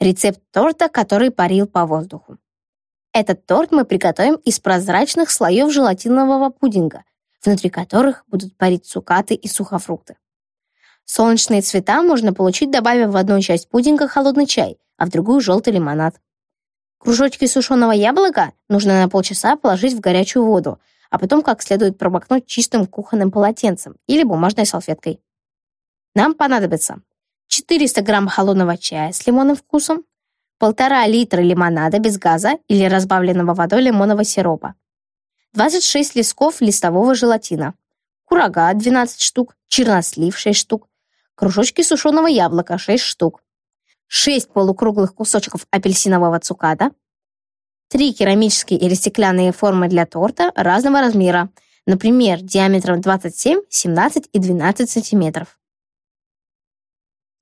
Рецепт торта, который парил по воздуху. Этот торт мы приготовим из прозрачных слоев желатинового пудинга, внутри которых будут парить цукаты и сухофрукты. Солнечные цвета можно получить, добавив в одну часть пудинга холодный чай, а в другую желтый лимонад. Кружочки сушеного яблока нужно на полчаса положить в горячую воду, а потом как следует промокнуть чистым кухонным полотенцем или бумажной салфеткой. Нам понадобится 400 грамм холодного чая с лимонным вкусом, полтора литра лимонада без газа или разбавленного водой лимонного сиропа, 26 листков листового желатина, курага 12 штук, чернослив 6 штук, кружочки сушеного яблока 6 штук, 6 полукруглых кусочков апельсинового цуката, 3 керамические или стеклянные формы для торта разного размера, например, диаметром 27, 17 и 12 сантиметров.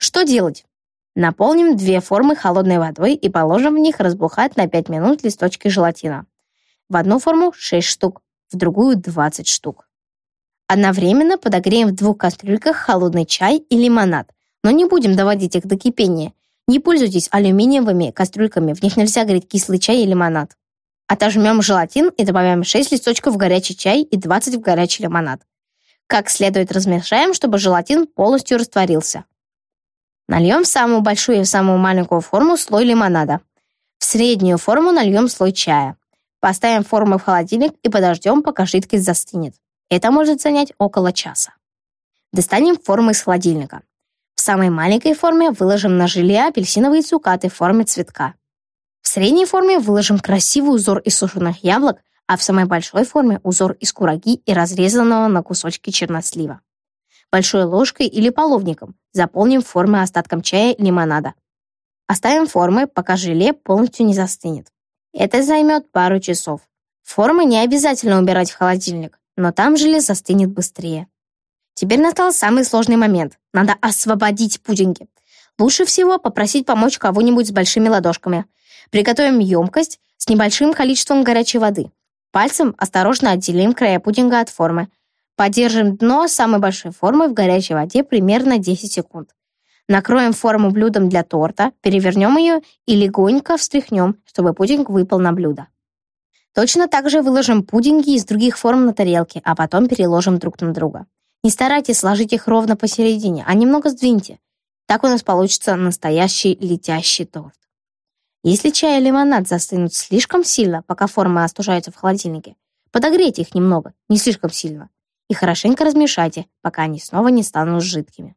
Что делать? Наполним две формы холодной водой и положим в них разбухать на 5 минут листочки желатина. В одну форму 6 штук, в другую 20 штук. Одновременно подогреем в двух кастрюльках холодный чай и лимонад, но не будем доводить их до кипения. Не пользуйтесь алюминиевыми кастрюльками, в них нельзя греть кислый чай и лимонад. Отожмем желатин и добавим 6 листочков в горячий чай и 20 в горячий лимонад. Как следует размешаем, чтобы желатин полностью растворился. Нальем в самую большую и в самую маленькую форму слой лимонада. В среднюю форму нальем слой чая. Поставим форму в холодильник и подождем, пока жидкость застынет. Это может занять около часа. Достанем формы из холодильника. В самой маленькой форме выложим на желе апельсиновые цукаты в форме цветка. В средней форме выложим красивый узор из сушеных яблок, а в самой большой форме узор из кураги и разрезанного на кусочки чернослива. Большой ложкой или половником заполним формы остатком чая и лимонада. Оставим формы, пока желе полностью не застынет. Это займет пару часов. Формы не обязательно убирать в холодильник но там желе застынет быстрее. Теперь настал самый сложный момент. Надо освободить пудинги. Лучше всего попросить помочь кого-нибудь с большими ладошками. Приготовим емкость с небольшим количеством горячей воды. Пальцем осторожно отделим края пудинга от формы. Подержим дно самой большой формы в горячей воде примерно 10 секунд. Накроем форму блюдом для торта, перевернем ее и легонько встряхнем, чтобы пудинг выпал на блюдо. Точно так же выложим пудинги из других форм на тарелке, а потом переложим друг на друга. Не старайтесь сложить их ровно посередине, а немного сдвиньте. Так у нас получится настоящий летящий торт. Если чай и лимонад застынут слишком сильно, пока формы остужаются в холодильнике, подогрейте их немного, не слишком сильно, и хорошенько размешайте, пока они снова не станут жидкими.